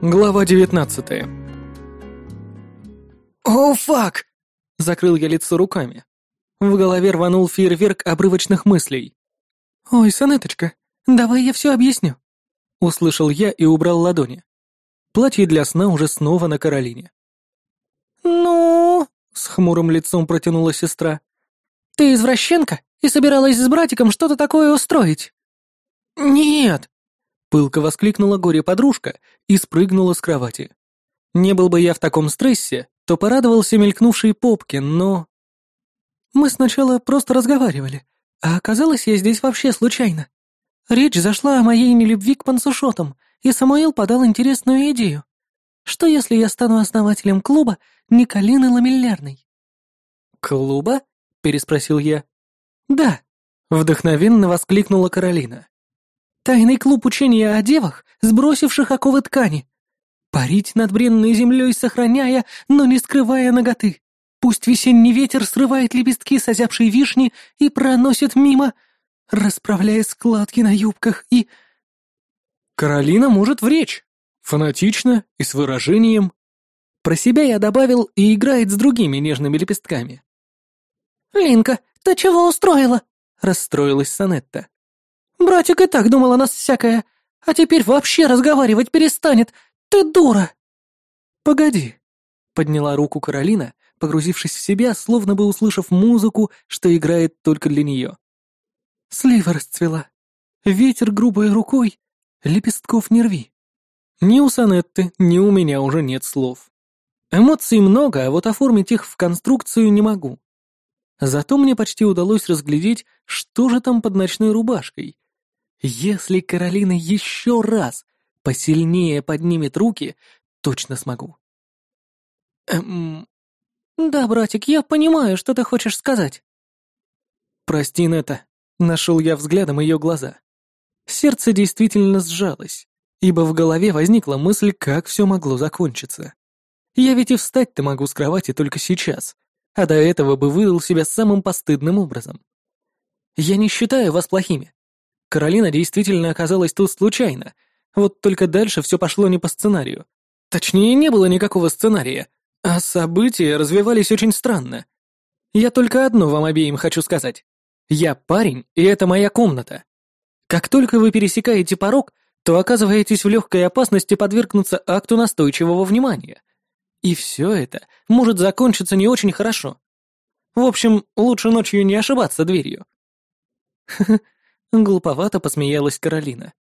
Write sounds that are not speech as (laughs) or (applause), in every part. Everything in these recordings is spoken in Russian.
Глава 19 «О, фак!» — закрыл я лицо руками. В голове рванул фейерверк обрывочных мыслей. «Ой, Санеточка, давай я все объясню», — услышал я и убрал ладони. Платье для сна уже снова на Каролине. «Ну...» — с хмурым лицом протянула сестра. «Ты извращенка и собиралась с братиком что-то такое устроить?» «Нет!» Пылко воскликнула горе-подружка и спрыгнула с кровати. Не был бы я в таком стрессе, то порадовался мелькнувшей попке, но... Мы сначала просто разговаривали, а оказалось, я здесь вообще случайно. Речь зашла о моей нелюбви к пансушотам, и Самуил подал интересную идею. Что если я стану основателем клуба Николины Ламиллярной? «Клуба?» — переспросил я. «Да», — вдохновенно воскликнула Каролина. Тайный клуб учения о девах, сбросивших оковы ткани. Парить над бренной землей, сохраняя, но не скрывая ноготы. Пусть весенний ветер срывает лепестки созябшей вишни и проносит мимо, расправляя складки на юбках и... Каролина может в речь. Фанатично и с выражением. Про себя я добавил и играет с другими нежными лепестками. «Линка, ты чего устроила?» — расстроилась Санетта. Братик и так думал о нас всякое, а теперь вообще разговаривать перестанет. Ты дура!» «Погоди», — подняла руку Каролина, погрузившись в себя, словно бы услышав музыку, что играет только для нее. Слива расцвела. Ветер грубой рукой, лепестков не рви. Ни у Санетты, ни у меня уже нет слов. Эмоций много, а вот оформить их в конструкцию не могу. Зато мне почти удалось разглядеть, что же там под ночной рубашкой, если Каролина еще раз посильнее поднимет руки, точно смогу. Эм... Да, братик, я понимаю, что ты хочешь сказать. Прости, Нета, нашел я взглядом ее глаза. Сердце действительно сжалось, ибо в голове возникла мысль, как все могло закончиться. Я ведь и встать-то могу с кровати только сейчас, а до этого бы выдал себя самым постыдным образом. Я не считаю вас плохими. Каролина действительно оказалась тут случайно. Вот только дальше все пошло не по сценарию. Точнее, не было никакого сценария, а события развивались очень странно. Я только одно вам обеим хочу сказать. Я парень, и это моя комната. Как только вы пересекаете порог, то оказываетесь в легкой опасности подвергнуться акту настойчивого внимания. И все это может закончиться не очень хорошо. В общем, лучше ночью не ошибаться дверью. (laughs) Глуповато посмеялась Каролина.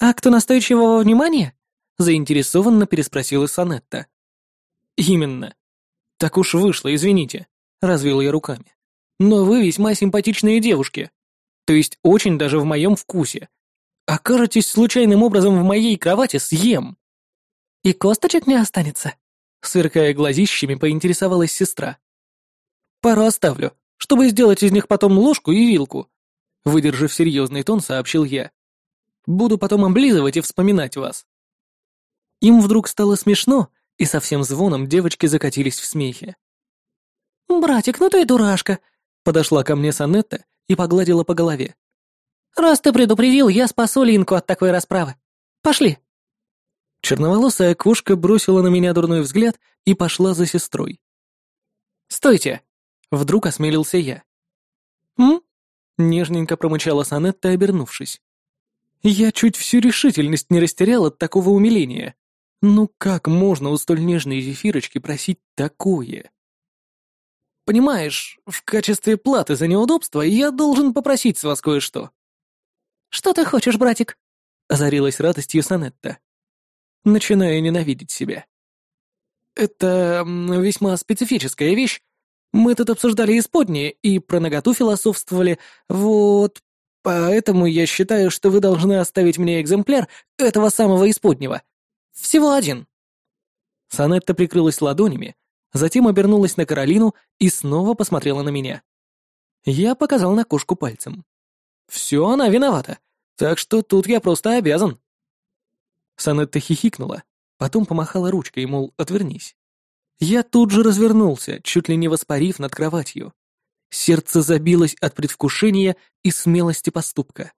«А кто настойчивого внимания?» заинтересованно переспросила Санетта. «Именно. Так уж вышло, извините», — развел я руками. «Но вы весьма симпатичные девушки. То есть очень даже в моем вкусе. Окажетесь случайным образом в моей кровати съем». «И косточек не останется?» Сверкая глазищами, поинтересовалась сестра. «Пару оставлю, чтобы сделать из них потом ложку и вилку», Выдержав серьезный тон, сообщил я. «Буду потом облизывать и вспоминать вас». Им вдруг стало смешно, и со всем звоном девочки закатились в смехе. «Братик, ну ты дурашка!» Подошла ко мне Санетта и погладила по голове. «Раз ты предупредил, я спасу Линку от такой расправы. Пошли!» Черноволосая кошка бросила на меня дурной взгляд и пошла за сестрой. «Стойте!» — вдруг осмелился я. «М? Нежненько промычала Санетта, обернувшись. Я чуть всю решительность не растерял от такого умиления. Ну как можно у столь нежной зефирочки просить такое? Понимаешь, в качестве платы за неудобство я должен попросить с вас кое-что. Что ты хочешь, братик? Озарилась радостью Санетта. Начинаю ненавидеть себя. Это весьма специфическая вещь, мы тут обсуждали исподние и про наготу философствовали. Вот, поэтому я считаю, что вы должны оставить мне экземпляр этого самого исподнего. Всего один». Санетта прикрылась ладонями, затем обернулась на Каролину и снова посмотрела на меня. Я показал на кошку пальцем. «Все она виновата, так что тут я просто обязан». Санетта хихикнула, потом помахала ручкой, мол, отвернись. Я тут же развернулся, чуть ли не воспарив над кроватью. Сердце забилось от предвкушения и смелости поступка.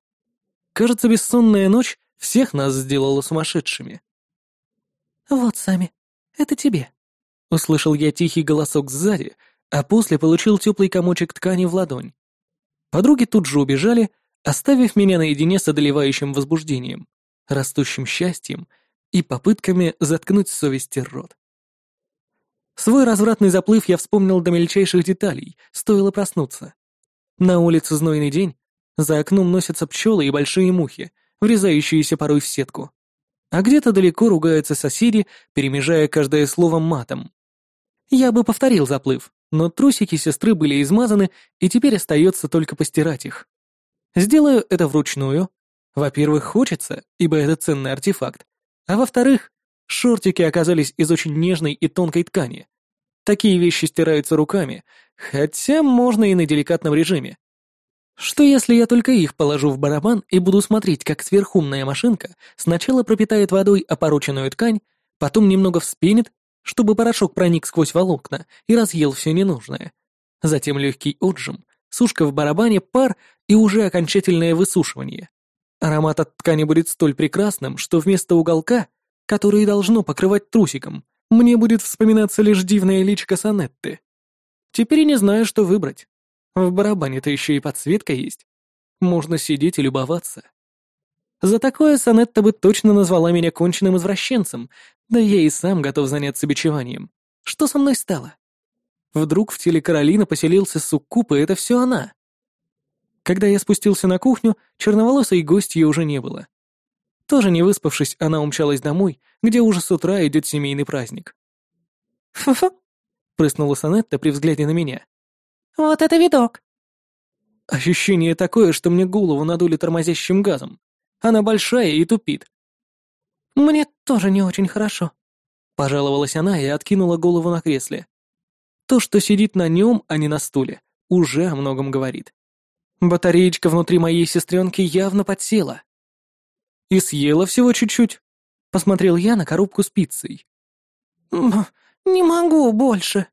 Кажется, бессонная ночь всех нас сделала сумасшедшими. «Вот сами. Это тебе». Услышал я тихий голосок сзади, а после получил теплый комочек ткани в ладонь. Подруги тут же убежали, оставив меня наедине с одолевающим возбуждением, растущим счастьем и попытками заткнуть совести рот. Свой развратный заплыв я вспомнил до мельчайших деталей, стоило проснуться. На улице знойный день, за окном носятся пчелы и большие мухи, врезающиеся порой в сетку. А где-то далеко ругаются соседи, перемежая каждое слово матом. Я бы повторил заплыв, но трусики сестры были измазаны, и теперь остается только постирать их. Сделаю это вручную. Во-первых, хочется, ибо это ценный артефакт. А во-вторых, шортики оказались из очень нежной и тонкой ткани. Такие вещи стираются руками, хотя можно и на деликатном режиме. Что если я только их положу в барабан и буду смотреть, как сверхумная машинка сначала пропитает водой опороченную ткань, потом немного вспенит, чтобы порошок проник сквозь волокна и разъел все ненужное. Затем легкий отжим, сушка в барабане, пар и уже окончательное высушивание. Аромат от ткани будет столь прекрасным, что вместо уголка, который должно покрывать трусиком, мне будет вспоминаться лишь дивная личка Санетты. Теперь не знаю, что выбрать. В барабане-то еще и подсветка есть. Можно сидеть и любоваться. За такое Санетта бы точно назвала меня конченным извращенцем, да я и сам готов заняться бичеванием. Что со мной стало? Вдруг в теле Каролины поселился суккуб, и это все она. Когда я спустился на кухню, черноволосой гостьи уже не было. Тоже не выспавшись, она умчалась домой, где уже с утра идет семейный праздник. «Фу-фу», — прыснула Санетта при взгляде на меня. «Вот это видок!» Ощущение такое, что мне голову надули тормозящим газом. Она большая и тупит. «Мне тоже не очень хорошо», — пожаловалась она и откинула голову на кресле. То, что сидит на нем, а не на стуле, уже о многом говорит. Батареечка внутри моей сестренки явно подсела. «И съела всего чуть-чуть», — посмотрел я на коробку с пиццей. «Не могу больше».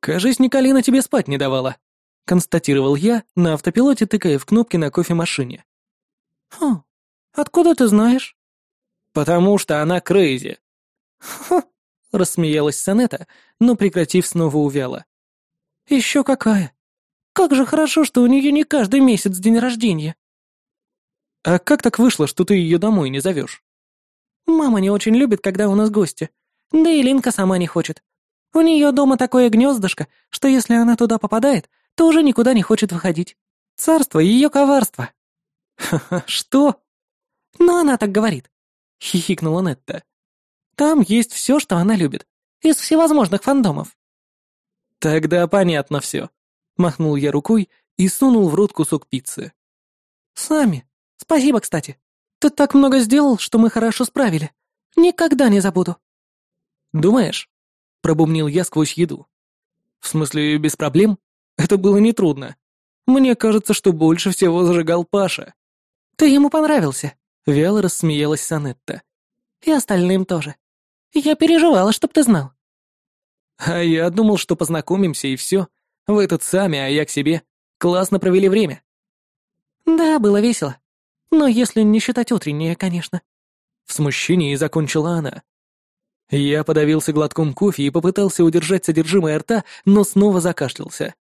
«Кажись, Николина тебе спать не давала», — констатировал я, на автопилоте тыкая в кнопки на кофемашине. «Хм, откуда ты знаешь?» «Потому что она крейзи». «Хм», — рассмеялась Санета, но, прекратив, снова увяла. «Еще какая! Как же хорошо, что у нее не каждый месяц день рождения!» «А как так вышло, что ты ее домой не зовешь?» «Мама не очень любит, когда у нас гости. Да и Линка сама не хочет. У нее дома такое гнездышко, что если она туда попадает, то уже никуда не хочет выходить. Царство ее коварства». «Ха-ха, что?» «Ну, она так говорит», — хихикнула Нетта. «Там есть все, что она любит, из всевозможных фандомов». «Тогда понятно все», — махнул я рукой и сунул в рот кусок пиццы. «Сами. Спасибо, кстати. Ты так много сделал, что мы хорошо справили. Никогда не забуду». «Думаешь?» — пробумнил я сквозь еду. «В смысле, без проблем? Это было нетрудно. Мне кажется, что больше всего зажигал Паша». «Ты ему понравился», — вяло рассмеялась Санетта. «И остальным тоже. Я переживала, чтоб ты знал». «А я думал, что познакомимся и все. Вы тут сами, а я к себе. Классно провели время». «Да, было весело. Но если не считать утреннее, конечно». В смущении закончила она. Я подавился глотком кофе и попытался удержать содержимое рта, но снова закашлялся.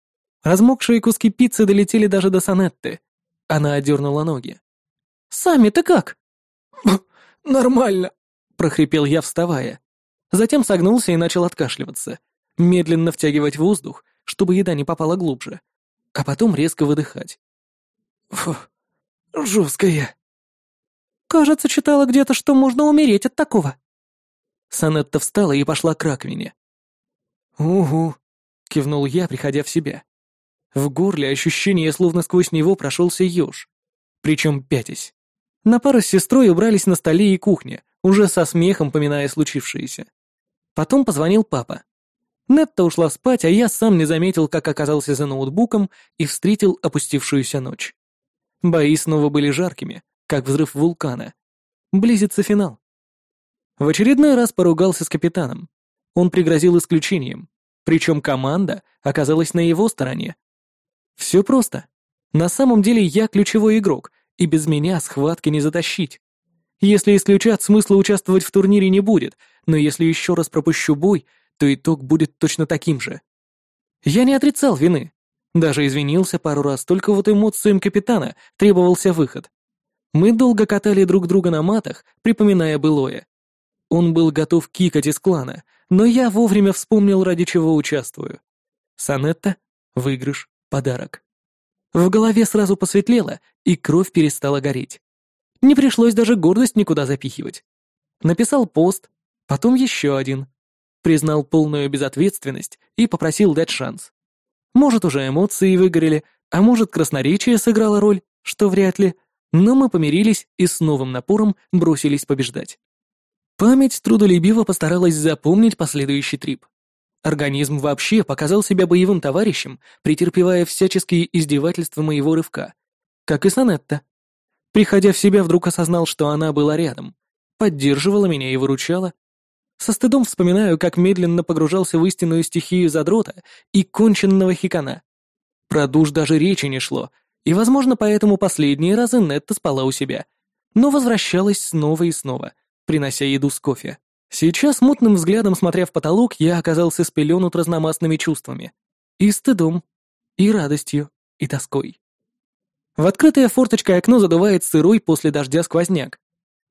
Размокшие куски пиццы долетели даже до Санетты. Она одернула ноги. «Сами ты как?» (laughs) «Нормально», — прохрипел я, вставая. Затем согнулся и начал откашливаться, медленно втягивать воздух, чтобы еда не попала глубже, а потом резко выдыхать. Фу, жесткая. Кажется, читала где-то, что можно умереть от такого. Санетта встала и пошла к раковине. «Угу», — кивнул я, приходя в себя. В горле ощущение, словно сквозь него прошелся еж. Причем пятясь. На пару с сестрой убрались на столе и кухне, уже со смехом поминая случившееся. Потом позвонил папа. Нетта ушла спать, а я сам не заметил, как оказался за ноутбуком и встретил опустившуюся ночь. Бои снова были жаркими, как взрыв вулкана. Близится финал. В очередной раз поругался с капитаном. Он пригрозил исключением, причем команда оказалась на его стороне. Все просто. На самом деле я ключевой игрок, и без меня схватки не затащить. Если исключат, смысла участвовать в турнире не будет, но если еще раз пропущу бой, то итог будет точно таким же. Я не отрицал вины. Даже извинился пару раз, только вот эмоциям капитана требовался выход. Мы долго катали друг друга на матах, припоминая былое. Он был готов кикать из клана, но я вовремя вспомнил, ради чего участвую. Санетта, выигрыш, подарок. В голове сразу посветлело, и кровь перестала гореть. Не пришлось даже гордость никуда запихивать. Написал пост, потом еще один. Признал полную безответственность и попросил дать шанс. Может, уже эмоции выгорели, а может, красноречие сыграло роль, что вряд ли, но мы помирились и с новым напором бросились побеждать. Память трудолюбиво постаралась запомнить последующий трип. Организм вообще показал себя боевым товарищем, претерпевая всяческие издевательства моего рывка. Как и Санетта. Приходя в себя, вдруг осознал, что она была рядом, поддерживала меня и выручала. Со стыдом вспоминаю, как медленно погружался в истинную стихию задрота и конченного хикана. Про душ даже речи не шло, и, возможно, поэтому последние разы Нетта спала у себя, но возвращалась снова и снова, принося еду с кофе. Сейчас, мутным взглядом смотря в потолок, я оказался спеленут разномастными чувствами. И стыдом, и радостью, и тоской. В открытое форточкой окно задувает сырой после дождя сквозняк.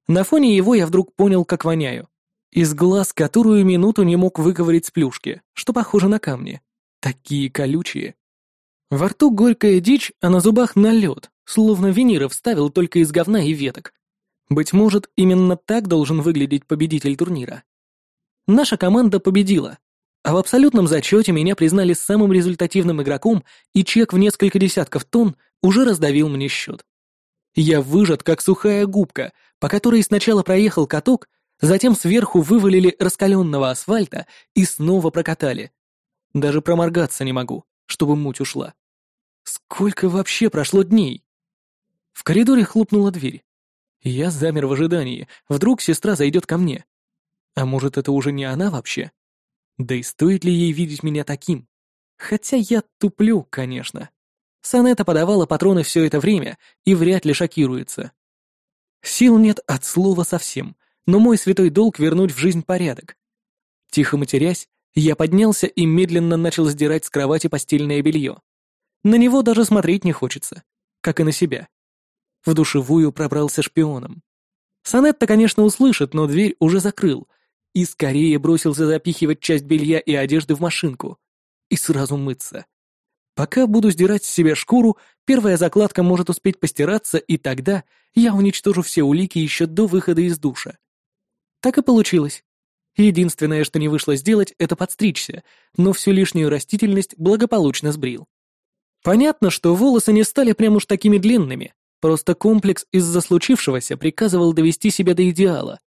На фоне его я вдруг понял, как воняю. Из глаз, которую минуту не мог выковырять с плюшки, что похоже на камни. Такие колючие. Во рту горькая дичь, а на зубах налет, словно виниров вставил только из говна и веток. Быть может, именно так должен выглядеть победитель турнира. Наша команда победила, а в абсолютном зачете меня признали самым результативным игроком, и чек в несколько десятков тонн уже раздавил мне счет. Я выжат, как сухая губка, по которой сначала проехал каток, затем сверху вывалили раскаленного асфальта и снова прокатали. Даже проморгаться не могу, чтобы муть ушла. Сколько вообще прошло дней? В коридоре хлопнула дверь. Я замер в ожидании. Вдруг сестра зайдет ко мне. А может, это уже не она вообще? Да и стоит ли ей видеть меня таким? Хотя я туплю, конечно. Санета подавала патроны все это время и вряд ли шокируется. Сил нет от слова совсем, но мой святой долг вернуть в жизнь порядок. Тихо матерясь, я поднялся и медленно начал сдирать с кровати постельное белье. На него даже смотреть не хочется, как и на себя. В душевую пробрался шпионом. Санетта, конечно, услышит, но дверь уже закрыл. И скорее бросился запихивать часть белья и одежды в машинку. И сразу мыться. Пока буду сдирать с себя шкуру, первая закладка может успеть постираться, и тогда я уничтожу все улики еще до выхода из душа. Так и получилось. Единственное, что не вышло сделать, это подстричься, но всю лишнюю растительность благополучно сбрил. Понятно, что волосы не стали прям уж такими длинными, Просто комплекс из-за случившегося приказывал довести себя до идеала.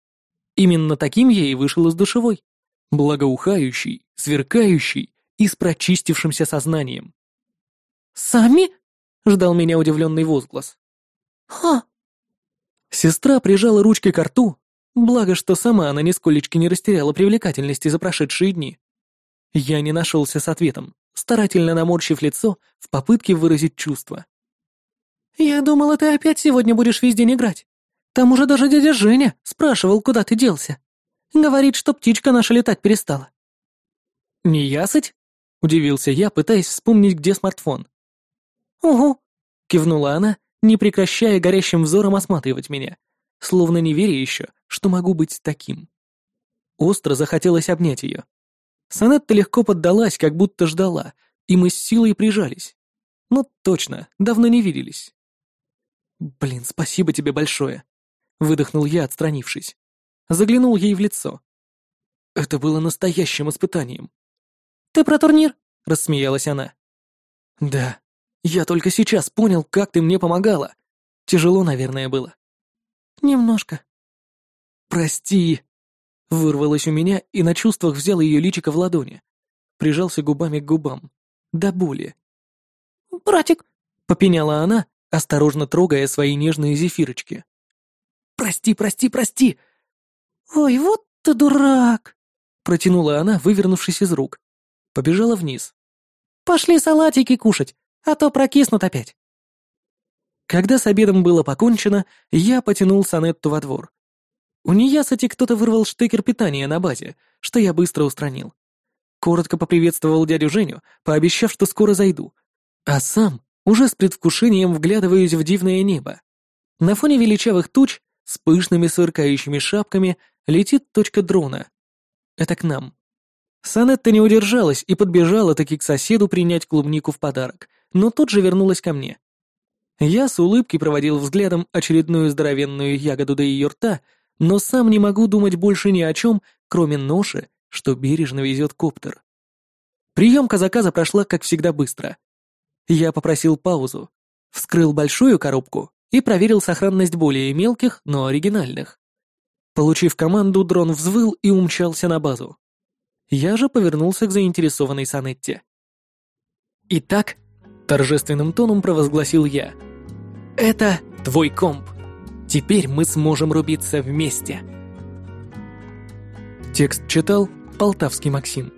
Именно таким я и вышел из душевой. Благоухающий, сверкающий и с прочистившимся сознанием. «Сами?» — ждал меня удивленный возглас. «Ха!» Сестра прижала ручки к рту, благо, что сама она нисколечки не растеряла привлекательности за прошедшие дни. Я не нашелся с ответом, старательно наморщив лицо в попытке выразить чувства. «Я думала, ты опять сегодня будешь весь день играть. Там уже даже дядя Женя спрашивал, куда ты делся. Говорит, что птичка наша летать перестала». «Не ясыть?» — удивился я, пытаясь вспомнить, где смартфон. «Угу», — кивнула она, не прекращая горящим взором осматривать меня, словно не веря еще, что могу быть таким. Остро захотелось обнять ее. Санетта легко поддалась, как будто ждала, и мы с силой прижались. Ну, точно, давно не виделись. «Блин, спасибо тебе большое!» — выдохнул я, отстранившись. Заглянул ей в лицо. Это было настоящим испытанием. «Ты про турнир?» — рассмеялась она. «Да, я только сейчас понял, как ты мне помогала. Тяжело, наверное, было». «Немножко». «Прости!» — вырвалось у меня и на чувствах взял ее личико в ладони. Прижался губами к губам. До боли. «Братик!» — попеняла она, осторожно трогая свои нежные зефирочки. «Прости, прости, прости!» «Ой, вот ты дурак!» — протянула она, вывернувшись из рук. Побежала вниз. «Пошли салатики кушать, а то прокиснут опять». Когда с обедом было покончено, я потянул Санетту во двор. У Ниясати кто-то вырвал штекер питания на базе, что я быстро устранил. Коротко поприветствовал дядю Женю, пообещав, что скоро зайду. А сам уже с предвкушением вглядываюсь в дивное небо. На фоне величавых туч с пышными сверкающими шапками летит точка дрона. Это к нам. Санетта не удержалась и подбежала таки к соседу принять клубнику в подарок, но тут же вернулась ко мне. Я с улыбкой проводил взглядом очередную здоровенную ягоду до ее рта, но сам не могу думать больше ни о чем, кроме ноши, что бережно везет коптер. Приемка заказа прошла, как всегда, быстро. Я попросил паузу, вскрыл большую коробку и проверил сохранность более мелких, но оригинальных. Получив команду, дрон взвыл и умчался на базу. Я же повернулся к заинтересованной Санетте. «Итак», — торжественным тоном провозгласил я, — «это твой комп. Теперь мы сможем рубиться вместе». Текст читал Полтавский Максим.